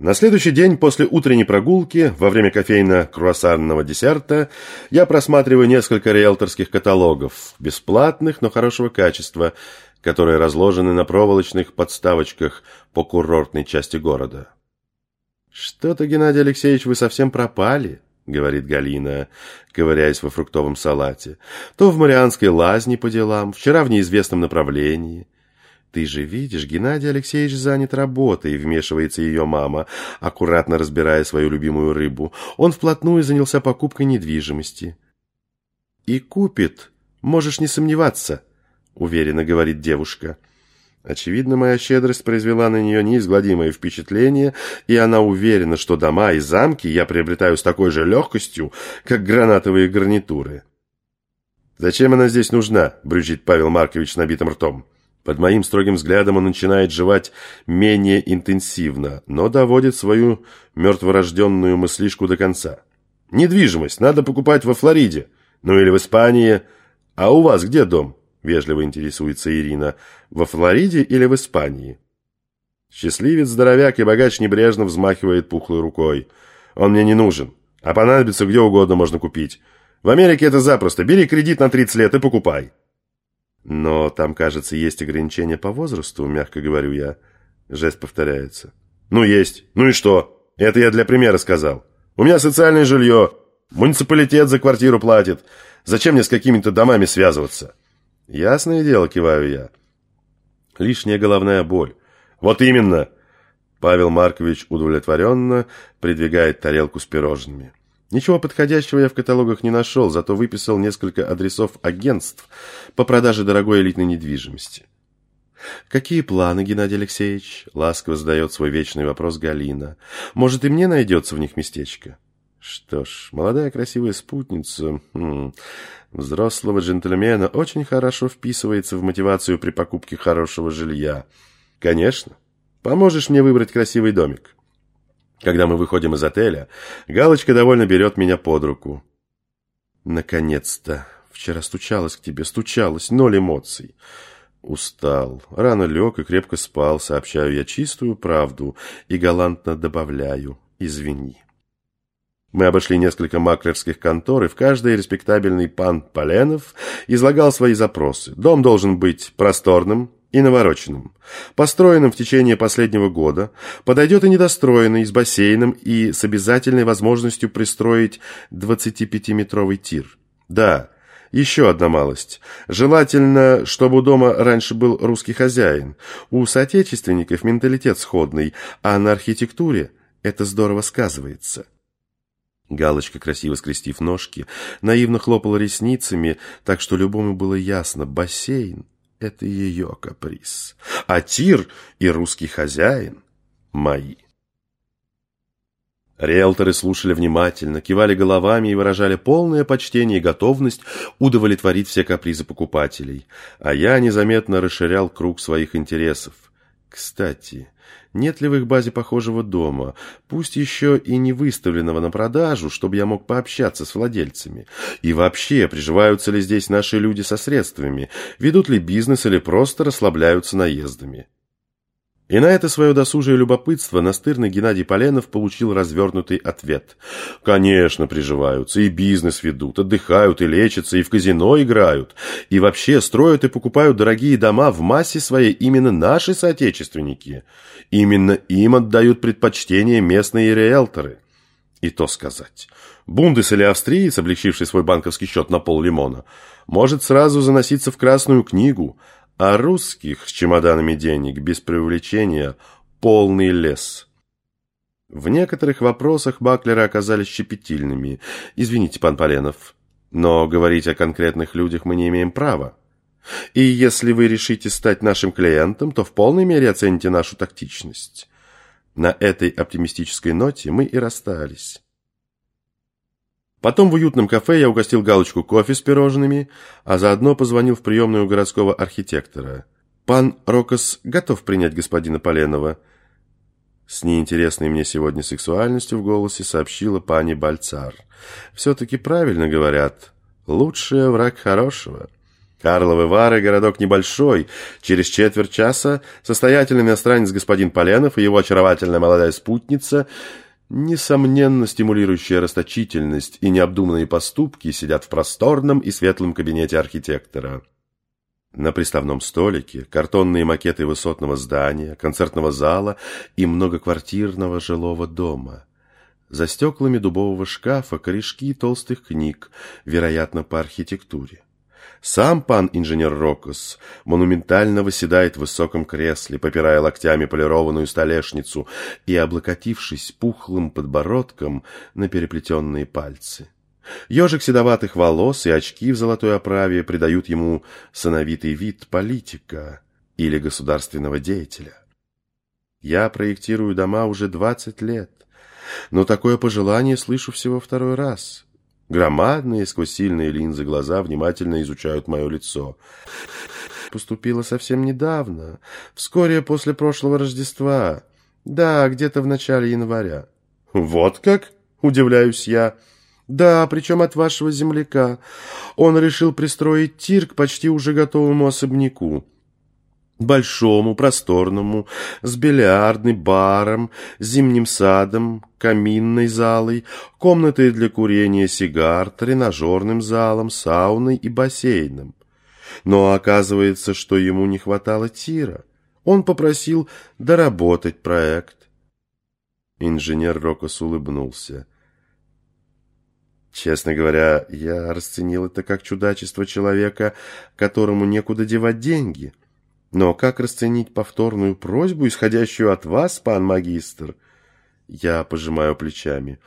На следующий день после утренней прогулки, во время кофейно-круассанного десерта, я просматриваю несколько риэлторских каталогов, бесплатных, но хорошего качества, которые разложены на проволочных подставочках по курортной части города. «Что-то, Геннадий Алексеевич, вы совсем пропали», — говорит Галина, ковыряясь во фруктовом салате. «То в Марианской лазне по делам, вчера в неизвестном направлении». «Ты же видишь, Геннадий Алексеевич занят работой», — вмешивается ее мама, аккуратно разбирая свою любимую рыбу. Он вплотную занялся покупкой недвижимости. «И купит, можешь не сомневаться», — уверенно говорит девушка. Очевидно, моя щедрость произвела на нее неизгладимое впечатление, и она уверена, что дома и замки я приобретаю с такой же легкостью, как гранатовые гарнитуры. «Зачем она здесь нужна?» – брючит Павел Маркович набитым ртом. Под моим строгим взглядом он начинает жевать менее интенсивно, но доводит свою мертворожденную мыслишку до конца. «Недвижимость надо покупать во Флориде, ну или в Испании. А у вас где дом?» – вежливо интересуется Ирина. «Во Флориде или в Испании?» Счастливец, здоровяк и богач небрежно взмахивает пухлой рукой. «Он мне не нужен, а понадобится где угодно можно купить. В Америке это запросто. Бери кредит на 30 лет и покупай». Но там, кажется, есть ограничения по возрасту, мягко говорю я. Жест повторяется. Ну, есть. Ну и что? Это я для примера сказал. У меня социальное жилье. Муниципалитет за квартиру платит. Зачем мне с какими-то домами связываться? Ясное дело, киваю я. Лишняя головная боль. Вот именно. Павел Маркович удовлетворенно придвигает тарелку с пирожными. Ничего подходящего я в каталогах не нашел, зато выписал несколько адресов агентств по продаже дорогой элитной недвижимости. «Какие планы, Геннадий Алексеевич?» — ласково задает свой вечный вопрос Галина. «Может, и мне найдется в них местечко?» Что ж, молодая красивая спутница хм, взрослого джентльмена очень хорошо вписывается в мотивацию при покупке хорошего жилья. Конечно. Поможешь мне выбрать красивый домик? Когда мы выходим из отеля, Галочка довольно берет меня под руку. Наконец-то. Вчера стучалась к тебе, стучалась, ноль эмоций. Устал. Рано лег и крепко спал, сообщаю я чистую правду и галантно добавляю «извини». Мы обошли несколько маклерских контор, и в каждой респектабельный пан Поленов излагал свои запросы. Дом должен быть просторным, и навороченным. Построенным в течение последнего года, подойдет и недостроенный, с бассейном и с обязательной возможностью пристроить 25-метровый тир. Да, еще одна малость. Желательно, чтобы у дома раньше был русский хозяин. У соотечественников менталитет сходный, а на архитектуре это здорово сказывается. Галочка, красиво скрестив ножки, наивно хлопала ресницами, так что любому было ясно – бассейн это ее каприз, а Тир и русский хозяин мои. Риэлторы слушали внимательно, кивали головами и выражали полное почтение и готовность удовлетворить все капризы покупателей, а я незаметно расширял круг своих интересов. Кстати, нет ли в их базе похожего дома, пусть еще и не выставленного на продажу, чтобы я мог пообщаться с владельцами? И вообще, приживаются ли здесь наши люди со средствами, ведут ли бизнес или просто расслабляются наездами? И на это свое досужее любопытство настырный Геннадий Поленов получил развернутый ответ. Конечно, приживаются, и бизнес ведут, отдыхают и лечатся, и в казино играют, и вообще строят и покупают дорогие дома в массе своей именно наши соотечественники. Именно им отдают предпочтение местные риэлторы. И то сказать. Бундес или австриец, облегчивший свой банковский счет на пол лимона, может сразу заноситься в Красную книгу – а русских с чемоданами денег без привлечения полный лес. В некоторых вопросах Баклеры оказались щепетильными. Извините, пан Поленов, но говорить о конкретных людях мы не имеем права. И если вы решите стать нашим клиентом, то в полной мере оцените нашу тактичность. На этой оптимистической ноте мы и расстались. Потом в уютном кафе я угостил Галочку кофе с пирожными, а заодно позвонил в приемную городского архитектора. «Пан Рокос готов принять господина Поленова?» С неинтересной мне сегодня сексуальностью в голосе сообщила пани Бальцар. «Все-таки правильно говорят. Лучший враг хорошего». Карловы Вары – городок небольшой. Через четверть часа состоятельный иностранец господин Поленов и его очаровательная молодая спутница, несомненно стимулирующая расточительность и необдуманные поступки, сидят в просторном и светлом кабинете архитектора. На приставном столике картонные макеты высотного здания, концертного зала и многоквартирного жилого дома. За стеклами дубового шкафа корешки толстых книг, вероятно, по архитектуре. Сам пан инженер Рокос монументально выседает в высоком кресле, попирая локтями полированную столешницу и облокотившись пухлым подбородком на переплетенные пальцы. Ежик седоватых волос и очки в золотой оправе придают ему сановитый вид политика или государственного деятеля. Я проектирую дома уже двадцать лет, но такое пожелание слышу всего второй раз. Громадные, сквозь сильные линзы глаза внимательно изучают мое лицо. Поступила совсем недавно, вскоре после прошлого Рождества. Да, где-то в начале января. Вот как? Удивляюсь я. Да, причем от вашего земляка. Он решил пристроить тир к почти уже готовому особняку большому, просторному, с бильярдным баром, зимним садом, каминной залой, комнатой для курения сигар, тренажерным залом, сауной и бассейном. Но оказывается, что ему не хватало тира. Он попросил доработать проект. Инженер Рокос улыбнулся. Честно говоря, я расценил это как чудачество человека, которому некуда девать деньги — но как расценить повторную просьбу, исходящую от вас, пан магистр? Я пожимаю плечами.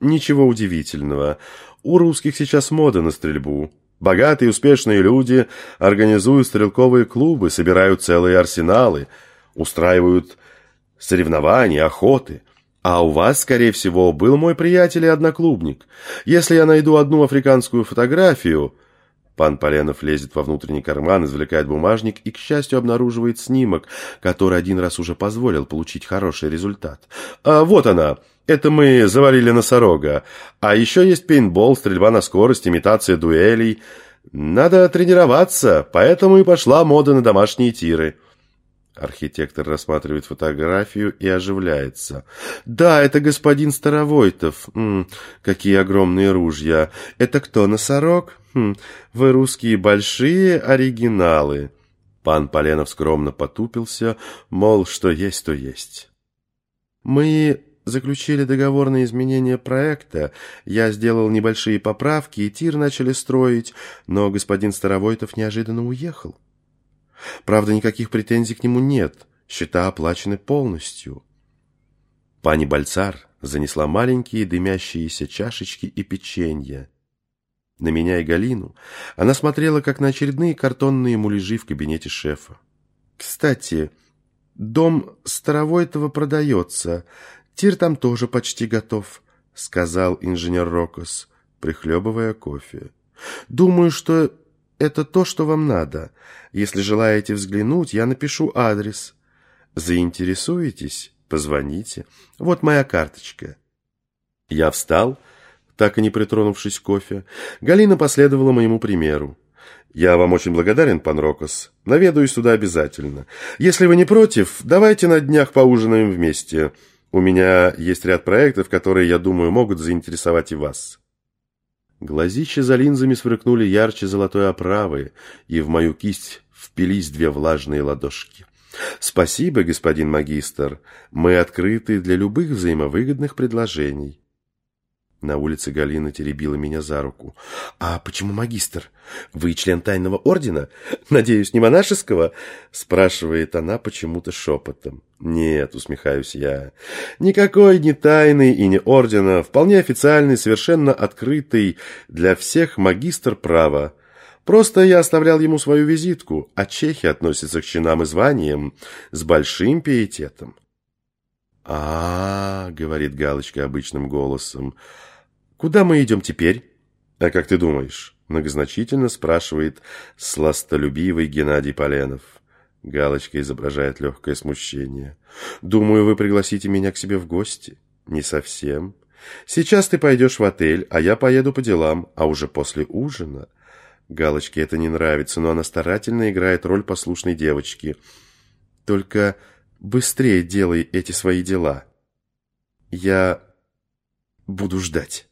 Ничего удивительного. У русских сейчас мода на стрельбу. Богатые успешные люди организуют стрелковые клубы, собирают целые арсеналы, устраивают соревнования, охоты. А у вас, скорее всего, был мой приятель и одноклубник. Если я найду одну африканскую фотографию, Пан Поленов лезет во внутренний карман, извлекает бумажник и, к счастью, обнаруживает снимок, который один раз уже позволил получить хороший результат. А вот она. Это мы завалили носорога. А еще есть пейнтбол, стрельба на скорость, имитация дуэлей. Надо тренироваться, поэтому и пошла мода на домашние тиры. Архитектор рассматривает фотографию и оживляется. «Да, это господин Старовойтов. М -м, какие огромные ружья. Это кто, носорог? Хм, вы русские большие оригиналы». Пан Поленов скромно потупился, мол, что есть, то есть. «Мы заключили договор на изменение проекта. Я сделал небольшие поправки, и тир начали строить, но господин Старовойтов неожиданно уехал». Правда, никаких претензий к нему нет, счета оплачены полностью. Пани Бальцар занесла маленькие дымящиеся чашечки и печенье. На меня и Галину она смотрела, как на очередные картонные муляжи в кабинете шефа. «Кстати, дом Старовойтова продается. Тир там тоже почти готов», — сказал инженер Рокос, прихлебывая кофе. «Думаю, что это то, что вам надо. Если желаете взглянуть, я напишу адрес. Заинтересуетесь? Позвоните. Вот моя карточка». Я встал, так и не притронувшись кофе. Галина последовала моему примеру. «Я вам очень благодарен, пан Рокос. Наведаюсь сюда обязательно. Если вы не против, давайте на днях поужинаем вместе. У меня есть ряд проектов, которые, я думаю, могут заинтересовать и вас». Глазища за линзами сверкнули ярче золотой оправы, и в мою кисть впились две влажные ладошки. «Спасибо, господин магистр. Мы открыты для любых взаимовыгодных предложений». На улице Галина теребила меня за руку. «А почему магистр? Вы член тайного ордена? Надеюсь, не монашеского?» Спрашивает она почему-то шепотом. «Нет», — усмехаюсь я. «Никакой не тайны и не ордена. Вполне официальный, совершенно открытый для всех магистр права. Просто я оставлял ему свою визитку, а чехи относятся к чинам и званиям с большим пиететом». «А-а-а», — говорит Галочка обычным голосом, — Куда мы идем теперь? А как ты думаешь? Многозначительно спрашивает сластолюбивый Геннадий Поленов. Галочка изображает легкое смущение. Думаю, вы пригласите меня к себе в гости. Не совсем. Сейчас ты пойдешь в отель, а я поеду по делам, а уже после ужина Галочке это не нравится, но она старательно играет роль послушной девочки. Только быстрее делай эти свои дела. Я буду ждать.